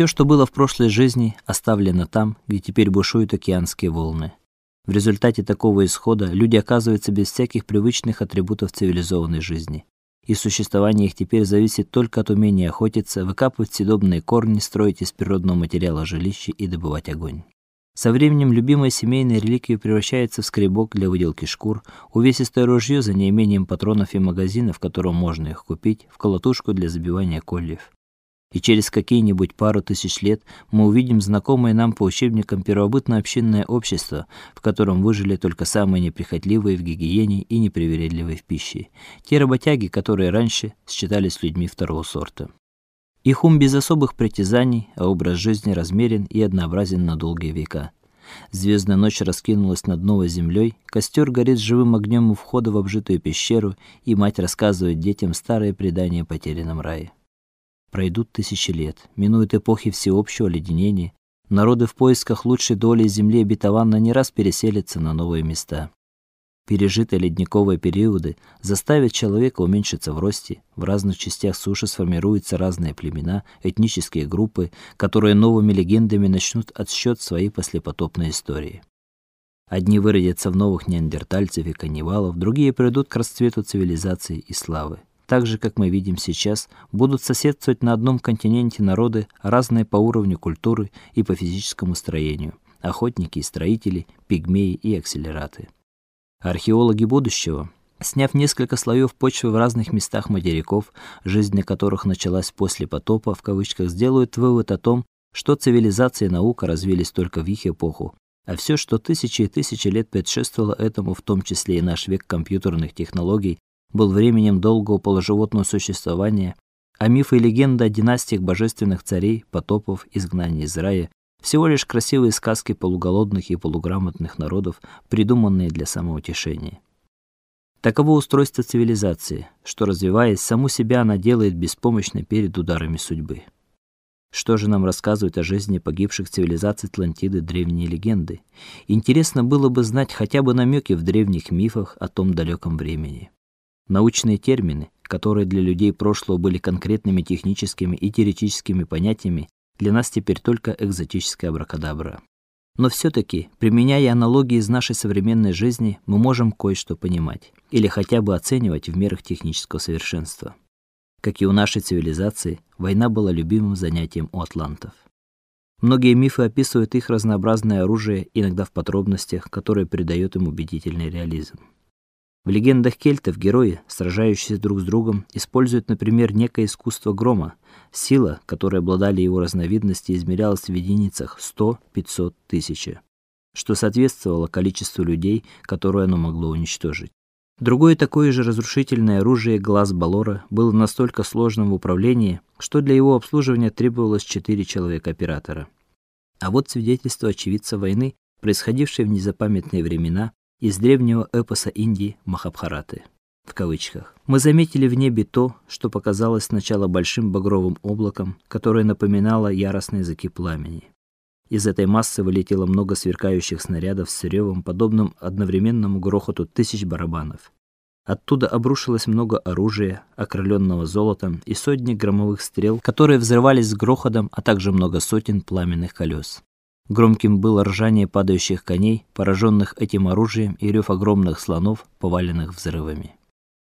Все, что было в прошлой жизни, оставлено там, где теперь бушуют океанские волны. В результате такого исхода люди оказываются без всяких привычных атрибутов цивилизованной жизни. И существование их теперь зависит только от умения охотиться, выкапывать съедобные корни, строить из природного материала жилища и добывать огонь. Со временем любимая семейная реликвия превращается в скребок для выделки шкур, увесистое ружье за неимением патронов и магазинов, в котором можно их купить, в колотушку для забивания кольев. И через какие-нибудь пару тысяч лет мы увидим знакомое нам по учебникам первобытно-общинное общество, в котором выжили только самые неприхотливые в гигиене и непривередливые в пище, те работяги, которые раньше считались людьми второго сорта. Их ум без особых притязаний, а образ жизни размерен и однообразен на долгие века. Звездная ночь раскинулась над новой землей, костер горит живым огнем у входа в обжитую пещеру, и мать рассказывает детям старые предания о потерянном рае. Пройдут тысячи лет, минуют эпохи всеобщего оледенения, народы в поисках лучшей доли земли обетованной не раз переселятся на новые места. Пережитые ледниковые периоды заставят человека уменьшиться в росте. В разных частях суши сформируются разные племена, этнические группы, которые новыми легендами начнут отсчет своей послепотопной истории. Одни выродятся в новых неандертальцев и каннибалов, другие придут к расцвету цивилизации и славы. Так же, как мы видим сейчас, будут соседствовать на одном континенте народы, разные по уровню культуры и по физическому строению: охотники и строители, пигмеи и акселераты. Археологи будущего, сняв несколько слоев почвы в разных местах материков, жизнь на которых началась после потопа в кавычках, сделают вывод о том, что цивилизация и наука развились только в их эпоху, а все, что тысячи и тысячи лет предшествовало этому, в том числе и наш век компьютерных технологий, был временем долгого полуживотного существования, а мифы и легенды о династиях божественных царей, потопов, изгнания из рая всего лишь красивые сказки полуголодных и полуграмотных народов, придуманные для самоутешения. Таково устройство цивилизации, что развиваясь, саму себя она делает беспомощной перед ударами судьбы. Что же нам рассказывают о жизни погибших цивилизаций Атлантиды древние легенды? Интересно было бы знать хотя бы намеки в древних мифах о том далеком времени. Научные термины, которые для людей прошлого были конкретными техническими и теоретическими понятиями, для нас теперь только экзотическая абракадабра. Но все таки применяя аналогии из нашей современной жизни, мы можем кое-что понимать или хотя бы оценивать в мерах технического совершенства. Как и у нашей цивилизации, война была любимым занятием у атлантов. Многие мифы описывают их разнообразное оружие, иногда в подробностях, которые придают им убедительный реализм. В легендах кельтов герои, сражающиеся друг с другом, используют, например, некое искусство грома. Сила, которой обладали его разновидности, измерялась в единицах 100, 500, 1000, что соответствовало количеству людей, которое оно могло уничтожить. Другое такое же разрушительное оружие глаз Балора было настолько сложным в управлении, что для его обслуживания требовалось 4 человека-оператора. А вот свидетельство очевидца войны, происходившей в незапамятные времена, из древнего эпоса Индии Махабхараты. В кавычках. Мы заметили в небе то, что показалось сначала большим багровым облаком, которое напоминало яростные языки пламени. Из этой массы вылетело много сверкающих снарядов с ревом, подобным одновременному грохоту тысяч барабанов. Оттуда обрушилось много оружия, окрыленного золотом, и сотни громовых стрел, которые взрывались с грохотом, а также много сотен пламенных колес. Громким было ржание падающих коней, пораженных этим оружием, и рев огромных слонов, поваленных взрывами.